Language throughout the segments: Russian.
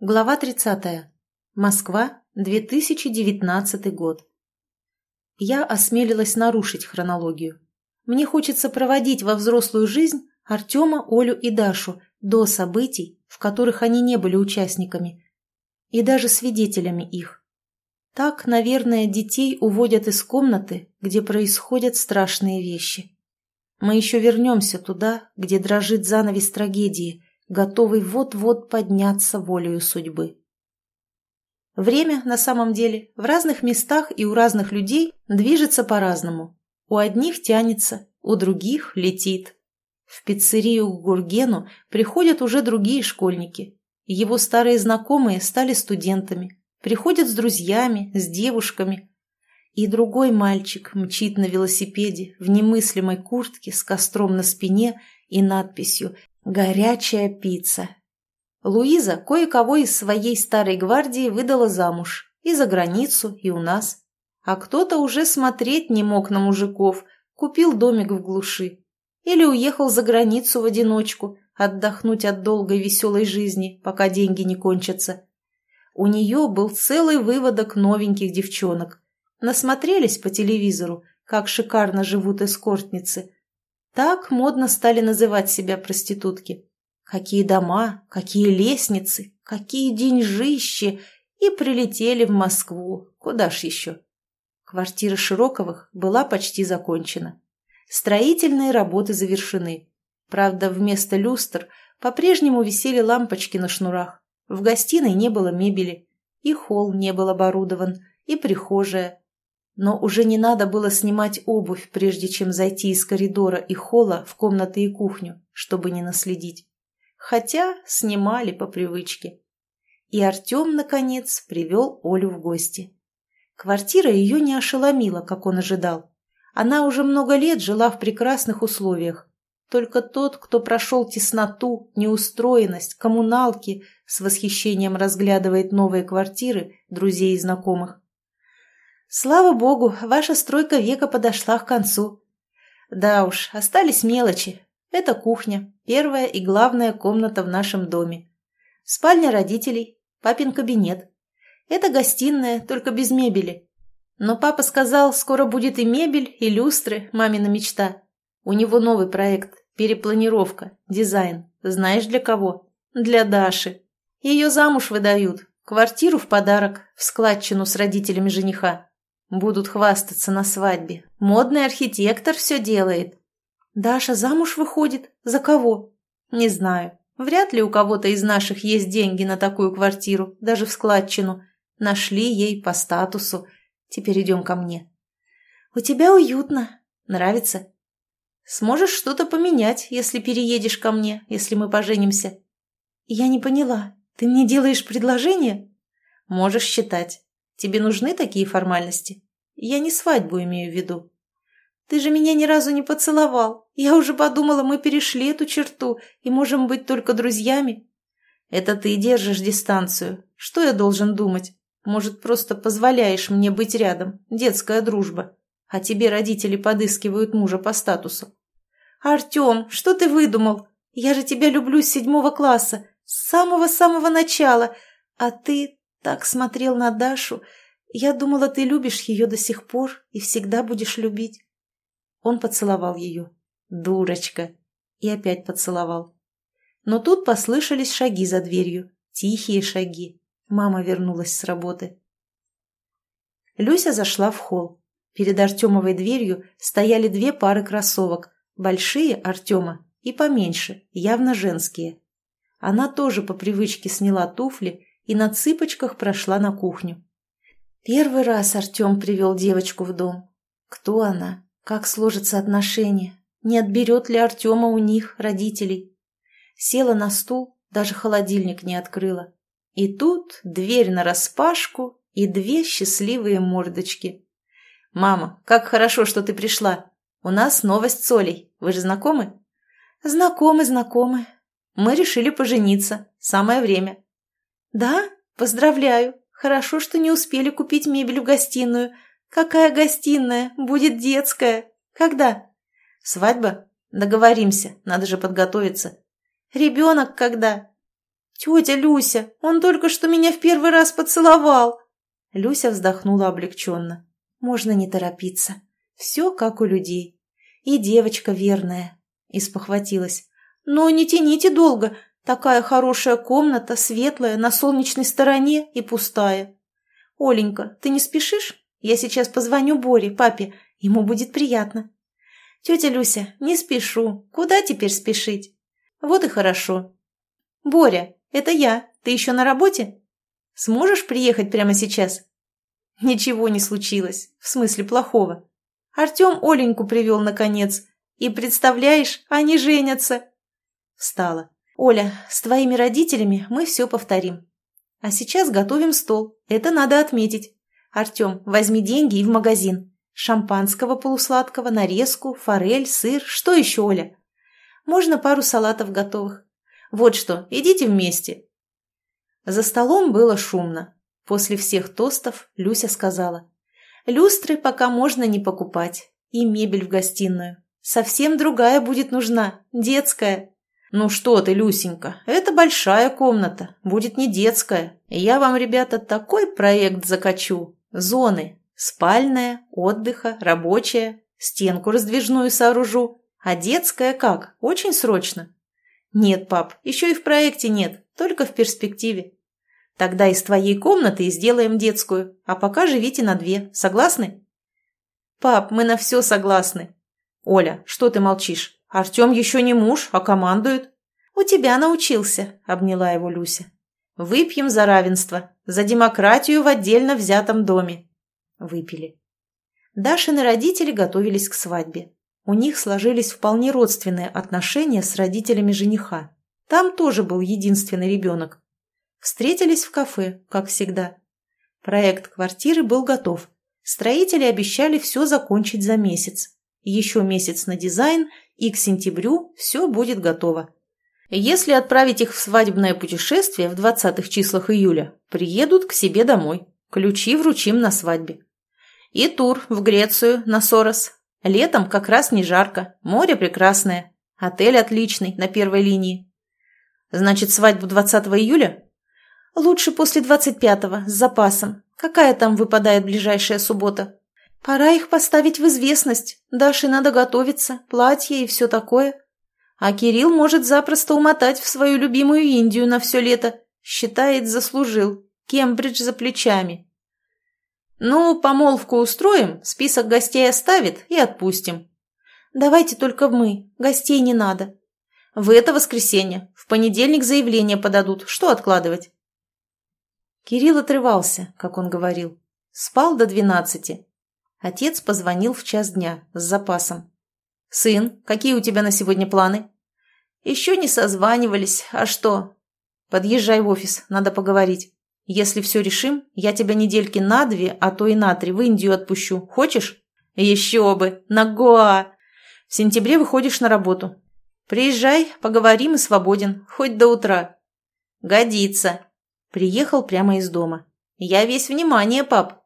Глава 30. Москва, 2019 год. Я осмелилась нарушить хронологию. Мне хочется проводить во взрослую жизнь Артема, Олю и Дашу до событий, в которых они не были участниками, и даже свидетелями их. Так, наверное, детей уводят из комнаты, где происходят страшные вещи. Мы еще вернемся туда, где дрожит занавес трагедии – готовый вот-вот подняться волею судьбы. Время, на самом деле, в разных местах и у разных людей движется по-разному. У одних тянется, у других летит. В пиццерию к Гургену приходят уже другие школьники. Его старые знакомые стали студентами, приходят с друзьями, с девушками. И другой мальчик мчит на велосипеде в немыслимой куртке с костром на спине и надписью Горячая пицца. Луиза кое-кого из своей старой гвардии выдала замуж. И за границу, и у нас. А кто-то уже смотреть не мог на мужиков, купил домик в глуши. Или уехал за границу в одиночку, отдохнуть от долгой веселой жизни, пока деньги не кончатся. У нее был целый выводок новеньких девчонок. Насмотрелись по телевизору, как шикарно живут эскортницы – так модно стали называть себя проститутки. Какие дома, какие лестницы, какие деньжищи! И прилетели в Москву. Куда ж еще? Квартира Широковых была почти закончена. Строительные работы завершены. Правда, вместо люстр по-прежнему висели лампочки на шнурах. В гостиной не было мебели. И холл не был оборудован, и прихожая, но уже не надо было снимать обувь, прежде чем зайти из коридора и холла в комнаты и кухню, чтобы не наследить. Хотя снимали по привычке. И Артем, наконец, привел Олю в гости. Квартира ее не ошеломила, как он ожидал. Она уже много лет жила в прекрасных условиях. Только тот, кто прошел тесноту, неустроенность, коммуналки, с восхищением разглядывает новые квартиры друзей и знакомых. Слава богу, ваша стройка века подошла к концу. Да уж, остались мелочи. Это кухня, первая и главная комната в нашем доме. Спальня родителей, папин кабинет. Это гостиная, только без мебели. Но папа сказал, скоро будет и мебель, и люстры, мамина мечта. У него новый проект, перепланировка, дизайн. Знаешь, для кого? Для Даши. Ее замуж выдают, квартиру в подарок, в складчину с родителями жениха. Будут хвастаться на свадьбе. Модный архитектор все делает. Даша замуж выходит? За кого? Не знаю. Вряд ли у кого-то из наших есть деньги на такую квартиру, даже в складчину. Нашли ей по статусу. Теперь идем ко мне. У тебя уютно. Нравится? Сможешь что-то поменять, если переедешь ко мне, если мы поженимся. Я не поняла. Ты мне делаешь предложение? Можешь считать. Тебе нужны такие формальности? Я не свадьбу имею в виду. Ты же меня ни разу не поцеловал. Я уже подумала, мы перешли эту черту и можем быть только друзьями. Это ты держишь дистанцию. Что я должен думать? Может, просто позволяешь мне быть рядом? Детская дружба. А тебе родители подыскивают мужа по статусу. Артем, что ты выдумал? Я же тебя люблю с седьмого класса, с самого-самого начала. А ты так смотрел на Дашу. Я думала, ты любишь ее до сих пор и всегда будешь любить. Он поцеловал ее. Дурочка. И опять поцеловал. Но тут послышались шаги за дверью. Тихие шаги. Мама вернулась с работы. Люся зашла в холл. Перед Артемовой дверью стояли две пары кроссовок. Большие Артема и поменьше, явно женские. Она тоже по привычке сняла туфли и на цыпочках прошла на кухню. Первый раз Артем привел девочку в дом. Кто она? Как сложатся отношения? Не отберет ли Артема у них, родителей? Села на стул, даже холодильник не открыла. И тут дверь нараспашку и две счастливые мордочки. «Мама, как хорошо, что ты пришла. У нас новость с Олей. Вы же знакомы?» «Знакомы, знакомы. Мы решили пожениться. Самое время. «Да? Поздравляю. Хорошо, что не успели купить мебель в гостиную. Какая гостиная? Будет детская. Когда?» «Свадьба? Договоримся. Надо же подготовиться». «Ребенок когда?» «Тетя Люся, он только что меня в первый раз поцеловал!» Люся вздохнула облегченно. «Можно не торопиться. Все как у людей. И девочка верная», — испохватилась. «Но не тяните долго. Такая хорошая комната, светлая, на солнечной стороне и пустая. Оленька, ты не спешишь? Я сейчас позвоню Боре, папе. Ему будет приятно». «Тетя Люся, не спешу. Куда теперь спешить?» «Вот и хорошо». «Боря, это я. Ты еще на работе? Сможешь приехать прямо сейчас?» Ничего не случилось. В смысле плохого. Артем Оленьку привел, наконец. И, представляешь, они женятся. Встала. «Оля, с твоими родителями мы все повторим. А сейчас готовим стол. Это надо отметить. Артем, возьми деньги и в магазин. Шампанского полусладкого, нарезку, форель, сыр. Что еще, Оля? Можно пару салатов готовых. Вот что, идите вместе». За столом было шумно. После всех тостов Люся сказала. «Люстры пока можно не покупать. И мебель в гостиную. Совсем другая будет нужна, детская». «Ну что ты, Люсенька, это большая комната, будет не детская. Я вам, ребята, такой проект закачу. Зоны. Спальная, отдыха, рабочая. Стенку раздвижную сооружу. А детская как? Очень срочно?» «Нет, пап, еще и в проекте нет, только в перспективе. Тогда из твоей комнаты сделаем детскую, а пока живите на две. Согласны?» «Пап, мы на все согласны». «Оля, что ты молчишь? Артем еще не муж, а командует». «У тебя научился», — обняла его Люся. «Выпьем за равенство, за демократию в отдельно взятом доме». Выпили. Дашины родители готовились к свадьбе. У них сложились вполне родственные отношения с родителями жениха. Там тоже был единственный ребенок. Встретились в кафе, как всегда. Проект квартиры был готов. Строители обещали все закончить за месяц. Еще месяц на дизайн, и к сентябрю все будет готово. Если отправить их в свадебное путешествие в 20-х числах июля, приедут к себе домой. Ключи вручим на свадьбе. И тур в Грецию на Сорос Летом как раз не жарко, море прекрасное, отель отличный, на первой линии. Значит, свадьбу 20 июля? Лучше после 25-го, с запасом. Какая там выпадает ближайшая суббота? Пора их поставить в известность. Даше надо готовиться, платье и все такое. А Кирилл может запросто умотать в свою любимую Индию на все лето. Считает, заслужил. Кембридж за плечами. «Ну, помолвку устроим, список гостей оставит и отпустим». «Давайте только мы, гостей не надо». «В это воскресенье. В понедельник заявление подадут. Что откладывать?» Кирилл отрывался, как он говорил. Спал до двенадцати. Отец позвонил в час дня с запасом. «Сын, какие у тебя на сегодня планы?» «Еще не созванивались. А что?» «Подъезжай в офис, надо поговорить». Если все решим, я тебя недельки на две, а то и на три в Индию отпущу. Хочешь? Еще бы! На Гоа! В сентябре выходишь на работу. Приезжай, поговорим и свободен, хоть до утра. Годится. Приехал прямо из дома. Я весь внимание, пап.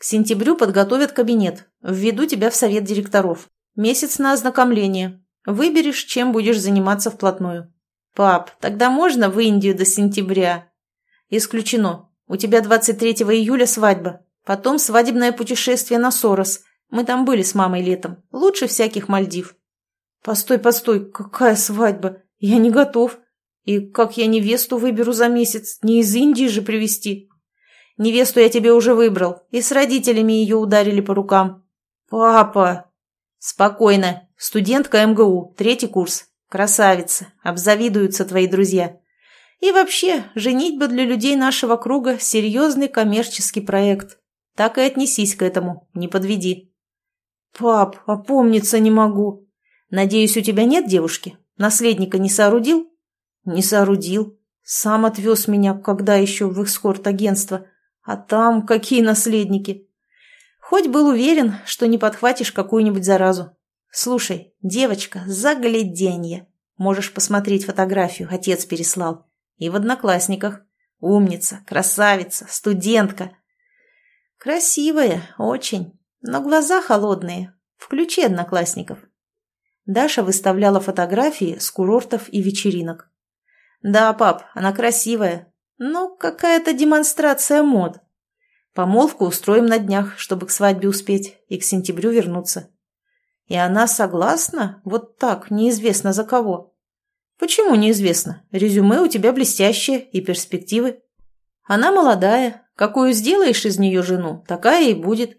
К сентябрю подготовят кабинет. Введу тебя в совет директоров. Месяц на ознакомление. Выберешь, чем будешь заниматься вплотную. Пап, тогда можно в Индию до сентября? «Исключено. У тебя 23 июля свадьба. Потом свадебное путешествие на Сорос. Мы там были с мамой летом. Лучше всяких Мальдив». «Постой, постой, какая свадьба? Я не готов. И как я невесту выберу за месяц? Не из Индии же привезти?» «Невесту я тебе уже выбрал, и с родителями ее ударили по рукам». «Папа!» «Спокойно. Студентка МГУ, третий курс. Красавица. Обзавидуются твои друзья. И вообще, женитьба для людей нашего круга – серьезный коммерческий проект. Так и отнесись к этому, не подведи. Пап, опомниться не могу. Надеюсь, у тебя нет девушки? Наследника не соорудил? Не соорудил. Сам отвез меня, когда еще в эскорт-агентство. А там какие наследники? Хоть был уверен, что не подхватишь какую-нибудь заразу. Слушай, девочка, загляденье. Можешь посмотреть фотографию, отец переслал. И в одноклассниках. Умница, красавица, студентка. Красивая, очень, но глаза холодные. Включи одноклассников. Даша выставляла фотографии с курортов и вечеринок. Да, пап, она красивая. Ну, какая-то демонстрация мод. Помолвку устроим на днях, чтобы к свадьбе успеть и к сентябрю вернуться. И она согласна? Вот так, неизвестно за кого. Почему неизвестно? Резюме у тебя блестящее и перспективы. Она молодая. Какую сделаешь из нее жену, такая и будет.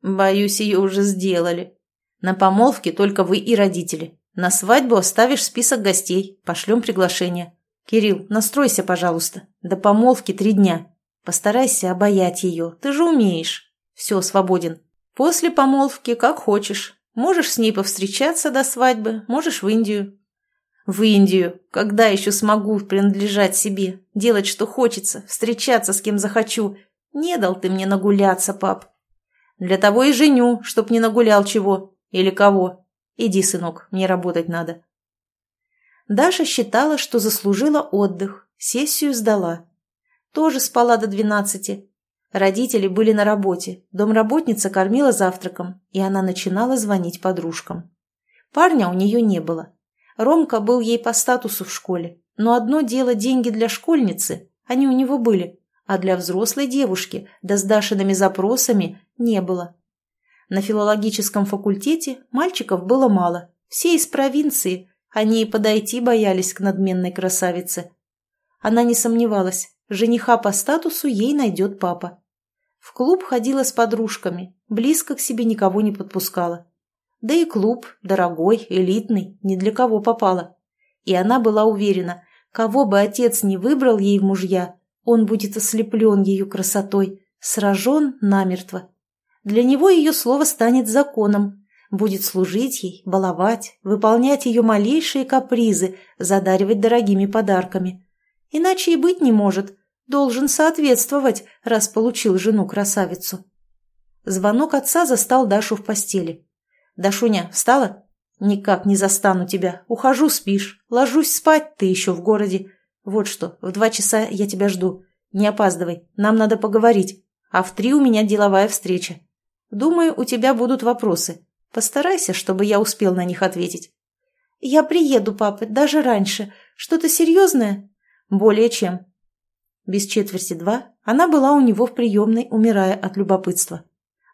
Боюсь, ее уже сделали. На помолвке только вы и родители. На свадьбу оставишь список гостей, пошлем приглашение. Кирилл, настройся, пожалуйста. До помолвки три дня. Постарайся обаять ее, ты же умеешь. Все, свободен. После помолвки, как хочешь. Можешь с ней повстречаться до свадьбы, можешь в Индию. В Индию. Когда еще смогу принадлежать себе? Делать, что хочется, встречаться с кем захочу. Не дал ты мне нагуляться, пап. Для того и женю, чтоб не нагулял чего. Или кого. Иди, сынок, мне работать надо. Даша считала, что заслужила отдых, сессию сдала. Тоже спала до двенадцати. Родители были на работе, домработница кормила завтраком, и она начинала звонить подружкам. Парня у нее не было. Ромка был ей по статусу в школе, но одно дело деньги для школьницы, они у него были, а для взрослой девушки, да с Дашиными запросами, не было. На филологическом факультете мальчиков было мало, все из провинции, они и подойти боялись к надменной красавице. Она не сомневалась, Жениха по статусу ей найдет папа. В клуб ходила с подружками, близко к себе никого не подпускала. Да и клуб, дорогой, элитный, ни для кого попало. И она была уверена, кого бы отец не выбрал ей в мужья, он будет ослеплен ее красотой, сражен намертво. Для него ее слово станет законом, будет служить ей, баловать, выполнять ее малейшие капризы, задаривать дорогими подарками. Иначе и быть не может. Должен соответствовать, раз получил жену-красавицу. Звонок отца застал Дашу в постели. «Дашуня, встала?» «Никак не застану тебя. Ухожу, спишь. Ложусь спать, ты еще в городе. Вот что, в два часа я тебя жду. Не опаздывай, нам надо поговорить. А в три у меня деловая встреча. Думаю, у тебя будут вопросы. Постарайся, чтобы я успел на них ответить». «Я приеду, папа, даже раньше. Что-то серьезное?» Более чем. Без четверти два она была у него в приемной, умирая от любопытства.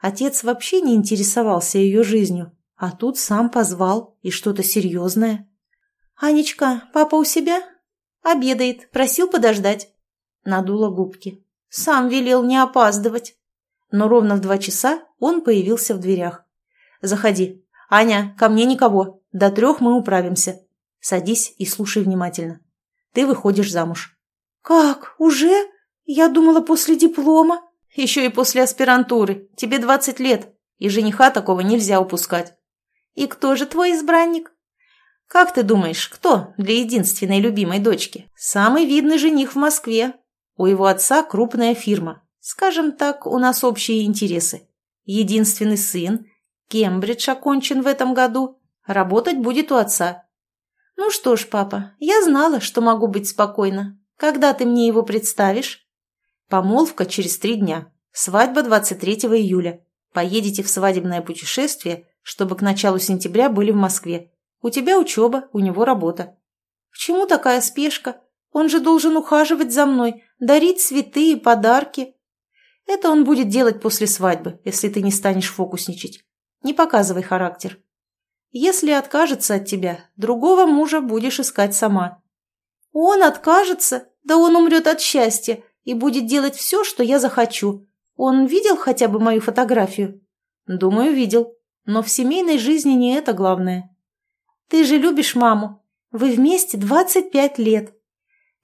Отец вообще не интересовался ее жизнью, а тут сам позвал, и что-то серьезное. «Анечка, папа у себя?» «Обедает, просил подождать». Надула губки. «Сам велел не опаздывать». Но ровно в два часа он появился в дверях. «Заходи. Аня, ко мне никого. До трех мы управимся. Садись и слушай внимательно. Ты выходишь замуж. «Как? Уже? Я думала, после диплома». «Еще и после аспирантуры. Тебе двадцать лет, и жениха такого нельзя упускать». «И кто же твой избранник?» «Как ты думаешь, кто для единственной любимой дочки? Самый видный жених в Москве. У его отца крупная фирма. Скажем так, у нас общие интересы. Единственный сын, Кембридж окончен в этом году. Работать будет у отца. «Ну что ж, папа, я знала, что могу быть спокойна. Когда ты мне его представишь?» «Помолвка через три дня. Свадьба 23 июля. Поедете в свадебное путешествие, чтобы к началу сентября были в Москве. У тебя учеба, у него работа». «К чему такая спешка? Он же должен ухаживать за мной, дарить цветы и подарки». «Это он будет делать после свадьбы, если ты не станешь фокусничать. Не показывай характер». Если откажется от тебя, другого мужа будешь искать сама. Он откажется? Да он умрет от счастья и будет делать все, что я захочу. Он видел хотя бы мою фотографию? Думаю, видел. Но в семейной жизни не это главное. Ты же любишь маму. Вы вместе 25 лет.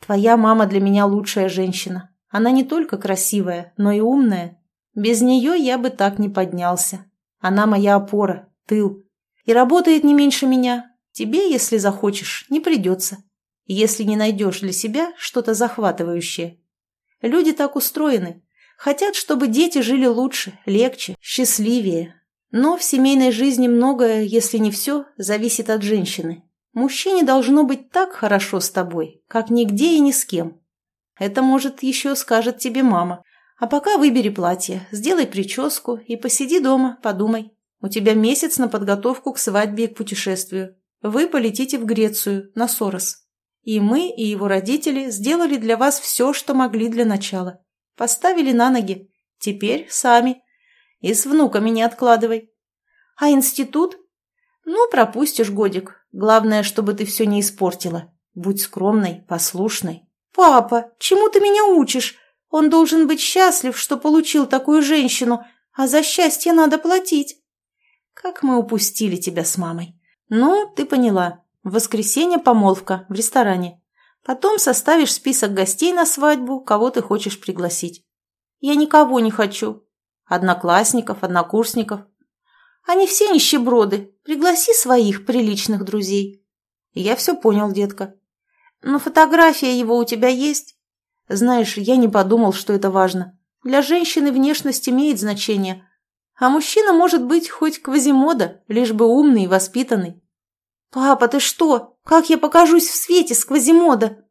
Твоя мама для меня лучшая женщина. Она не только красивая, но и умная. Без нее я бы так не поднялся. Она моя опора, тыл и работает не меньше меня. Тебе, если захочешь, не придется. Если не найдешь для себя что-то захватывающее. Люди так устроены. Хотят, чтобы дети жили лучше, легче, счастливее. Но в семейной жизни многое, если не все, зависит от женщины. Мужчине должно быть так хорошо с тобой, как нигде и ни с кем. Это, может, еще скажет тебе мама. А пока выбери платье, сделай прическу и посиди дома, подумай. У тебя месяц на подготовку к свадьбе и к путешествию. Вы полетите в Грецию, на Сорос. И мы, и его родители сделали для вас все, что могли для начала. Поставили на ноги. Теперь сами. И с внуками не откладывай. А институт? Ну, пропустишь годик. Главное, чтобы ты все не испортила. Будь скромной, послушной. Папа, чему ты меня учишь? Он должен быть счастлив, что получил такую женщину, а за счастье надо платить. Как мы упустили тебя с мамой. Ну, ты поняла. В воскресенье помолвка в ресторане. Потом составишь список гостей на свадьбу, кого ты хочешь пригласить. Я никого не хочу. Одноклассников, однокурсников. Они все нищеброды. Пригласи своих приличных друзей. Я все понял, детка. Но фотография его у тебя есть? Знаешь, я не подумал, что это важно. Для женщины внешность имеет значение. А мужчина может быть хоть квазимода, лишь бы умный и воспитанный. «Папа, ты что? Как я покажусь в свете с квазимода?»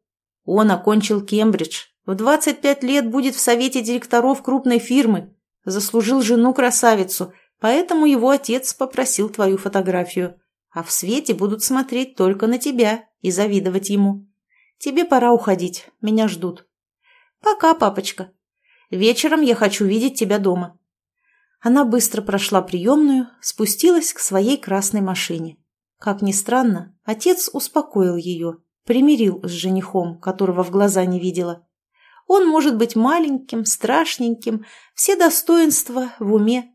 Он окончил Кембридж. В 25 лет будет в совете директоров крупной фирмы. Заслужил жену-красавицу, поэтому его отец попросил твою фотографию. А в свете будут смотреть только на тебя и завидовать ему. Тебе пора уходить, меня ждут. Пока, папочка. Вечером я хочу видеть тебя дома. Она быстро прошла приемную, спустилась к своей красной машине. Как ни странно, отец успокоил ее, примирил с женихом, которого в глаза не видела. Он может быть маленьким, страшненьким, все достоинства в уме.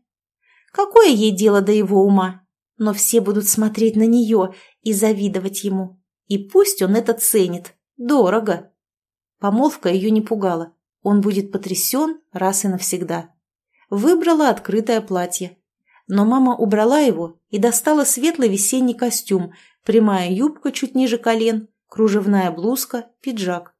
Какое ей дело до его ума? Но все будут смотреть на нее и завидовать ему. И пусть он это ценит. Дорого. Помолвка ее не пугала. Он будет потрясен раз и навсегда. Выбрала открытое платье. Но мама убрала его и достала светлый весенний костюм, прямая юбка чуть ниже колен, кружевная блузка, пиджак.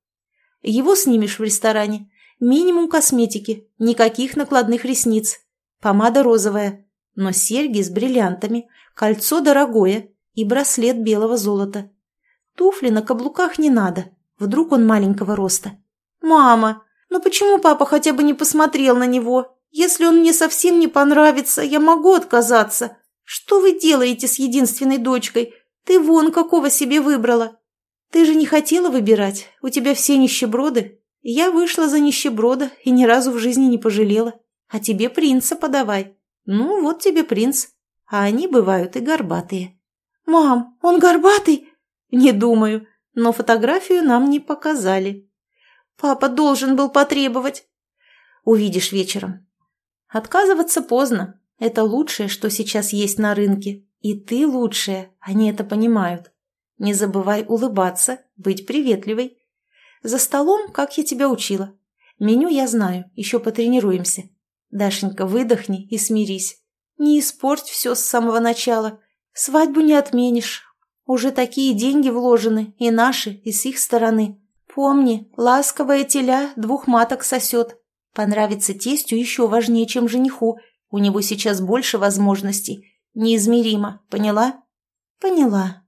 Его снимешь в ресторане. Минимум косметики, никаких накладных ресниц. Помада розовая, но серьги с бриллиантами, кольцо дорогое и браслет белого золота. Туфли на каблуках не надо, вдруг он маленького роста. «Мама, ну почему папа хотя бы не посмотрел на него? Если он мне совсем не понравится, я могу отказаться. Что вы делаете с единственной дочкой? Ты вон какого себе выбрала. Ты же не хотела выбирать, у тебя все нищеброды. Я вышла за нищеброда и ни разу в жизни не пожалела. А тебе принца подавай. Ну, вот тебе принц. А они бывают и горбатые. Мам, он горбатый? Не думаю, но фотографию нам не показали. Папа должен был потребовать. Увидишь вечером. Отказываться поздно. Это лучшее, что сейчас есть на рынке. И ты лучшая, они это понимают. Не забывай улыбаться, быть приветливой. За столом, как я тебя учила. Меню я знаю, еще потренируемся. Дашенька, выдохни и смирись. Не испорть все с самого начала. Свадьбу не отменишь. Уже такие деньги вложены, и наши, и с их стороны. Помни, ласковая теля двух маток сосет. Понравится тестю еще важнее, чем жениху. У него сейчас больше возможностей. Неизмеримо, поняла? Поняла.